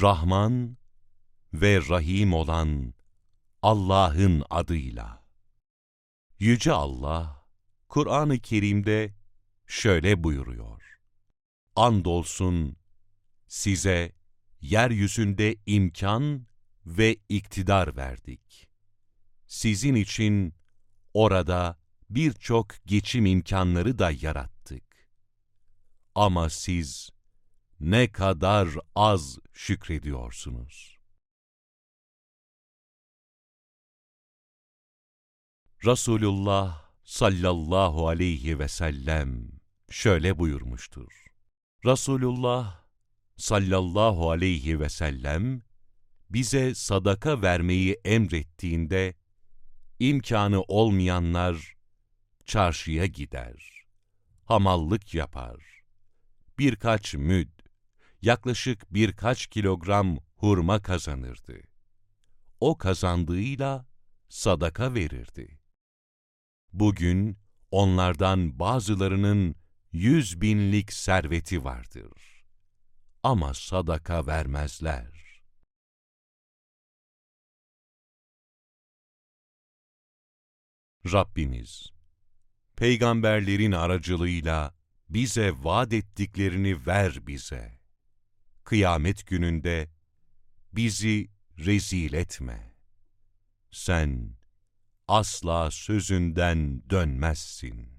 Rahman ve Rahim olan Allah'ın adıyla. Yüce Allah, Kur'an-ı Kerim'de şöyle buyuruyor. Andolsun size yeryüzünde imkan ve iktidar verdik. Sizin için orada birçok geçim imkanları da yarattık. Ama siz ne kadar az şükrediyorsunuz. Resulullah sallallahu aleyhi ve sellem şöyle buyurmuştur. Resulullah sallallahu aleyhi ve sellem bize sadaka vermeyi emrettiğinde imkanı olmayanlar çarşıya gider, hamallık yapar, birkaç müd, yaklaşık birkaç kilogram hurma kazanırdı. O kazandığıyla sadaka verirdi. Bugün onlardan bazılarının yüz binlik serveti vardır. Ama sadaka vermezler. Rabbimiz, peygamberlerin aracılığıyla bize vaat ettiklerini ver bize. Kıyamet gününde bizi rezil etme. Sen asla sözünden dönmezsin.